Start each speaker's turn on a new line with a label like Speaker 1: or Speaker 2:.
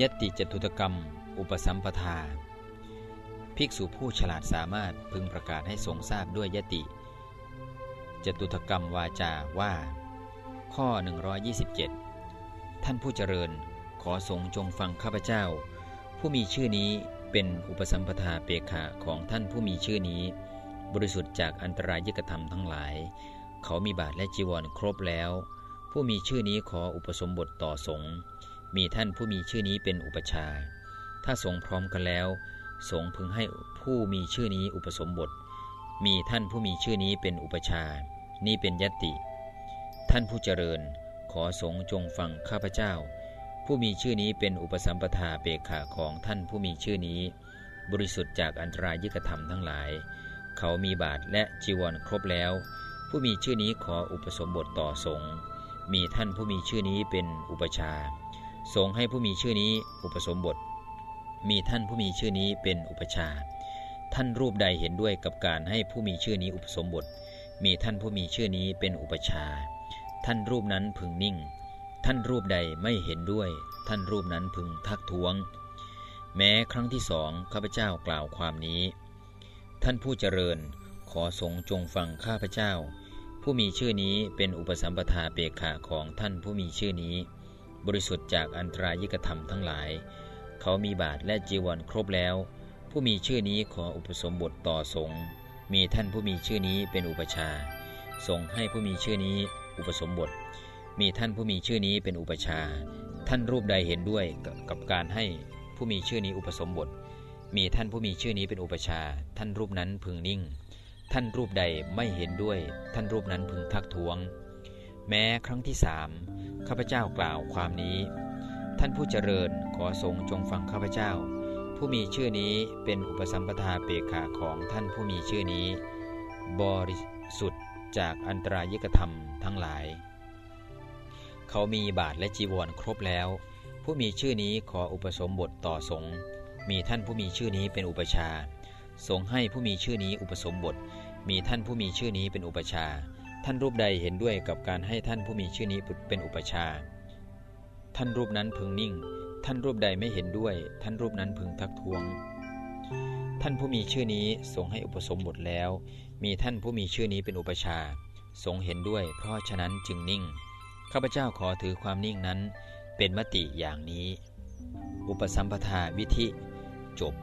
Speaker 1: ยติจตุตกรรม อุปสัมปทา ภิกษุผู้ฉลาดสามารถพึงประกาศให้ทรงทราบด้วยยติจตุตกรรมวาจาว่า ข้อ 127 ท่านผู้เจริญขอทรงจงฟังข้าพเจ้า ผู้มีชื่อนี้เป็นอุปสัมปทาเปกขาของท่านผู้มีชื่อนี้ บริสุทธิ์จากอันตรายยกธรรมทั้งหลาย เขามีบาทและจีวรครบแล้ว ผู้มีชื่อนี้ขออุปสมบทต่อสงฆ์ มีท่านผู้มีชื่อนี้เป็นอุปชาถ้าสงพร้อมกันแล้ว สงพึงให้ผู้มีชื่อนี้อุปสมบท มีท่านผู้มีชื่อนี้เป็นอุปชานี่เป็นยติ ท่านผู้เจริญ ขอสงจงฟังข้าพเจ้า ผู้มีชื่อนี้เป็นอุปสัมปทาเปกขาของท่านผู้มีชื่อนี้ บริสุทธิ์จากอันตรายยิกธรรมทั้งหลาย เขามีบาทและจีวรครบแล้ว ผู้มีชื่อนี้ขออุปสมบทต่อสงมีท่านผู้มีชื่อนี้เป็นอุปชา ทรงให้ผู้มีชื่อนี้อุปสมบท มีท่านผู้มีชื่อนี้เป็นอุปชา ท่านรูปใดเห็นด้วยกับการให้ผู้มีชื่อนี้อุปสมบท มีท่านผู้มีชื่อนี้เป็นอุปชา ท่านรูปนั้นพึงนิ่ง ท่านรูปใดไม่เห็นด้วย ท่านรูปนั้นพึงทักท้วง แม้ครั้งที่สองข้าพเจ้ากล่าวความนี้ ท่านผู้เจริญขอทรงจงฟังข้าพเจ้า ผู้มีชื่อนี้เป็นอุปสัมปทาเปกขาของท่านผู้มีชื่อนี้ บริสุทธิ์จากอันตรายิกธรรมทั้งหลาย เขามีบาทและจีวรครบแล้ว ผู้มีชื่อนี้ขออุปสมบทต่อสงฆ์มีท่านผู้มีชื่อนี้เป็นอุปชาทรงให้ผู้มีชื่อนี้อุปสมบท มีท่านผู้มีชื่อนี้เป็นอุปชา ท่านรูปใดเห็นด้วยกับการให้ผู้มีชื่อนี้อุปสมบท มีท่านผู้มีชื่อนี้เป็นอุปชา ท่านรูปนั้นพึงนิ่ง ท่านรูปใดไม่เห็นด้วย ท่านรูปนั้นพึงทักท้วง แม้ครั้งที่สาม ข้าพเจ้ากล่าวความนี้ ท่านผู้เจริญขอทรงจงฟังข้าพเจ้า ผู้มีชื่อนี้เป็นอุปสัมปทาเปกขาของท่านผู้มีชื่อนี้ บริสุทธิ์จากอันตรายิกธรรมทั้งหลาย เขามีบาทและจีวรครบแล้ว ผู้มีชื่อนี้ขออุปสมบทต่อสงฆ์มีท่านผู้มีชื่อนี้เป็นอุปชาทรงให้ผู้มีชื่อนี้อุปสมบท มีท่านผู้มีชื่อนี้เป็นอุปชา ท่านรูปใดเห็นด้วยกับการให้ท่านผู้มีชื่อนี้เป็นอุปชา ท่านรูปนั้นพึงนิ่ง ท่านรูปใดไม่เห็นด้วย ท่านรูปนั้นพึงทักท้วง ท่านผู้มีชื่อนี้ทรงให้อุปสมบทแล้ว มีท่านผู้มีชื่อนี้เป็นอุปชาทรงเห็นด้วย เพราะฉะนั้นจึงนิ่ง ข้าพเจ้าขอถือความนิ่งนั้น เป็นมติอย่างนี้ อุปสัมปทาวิธิจบ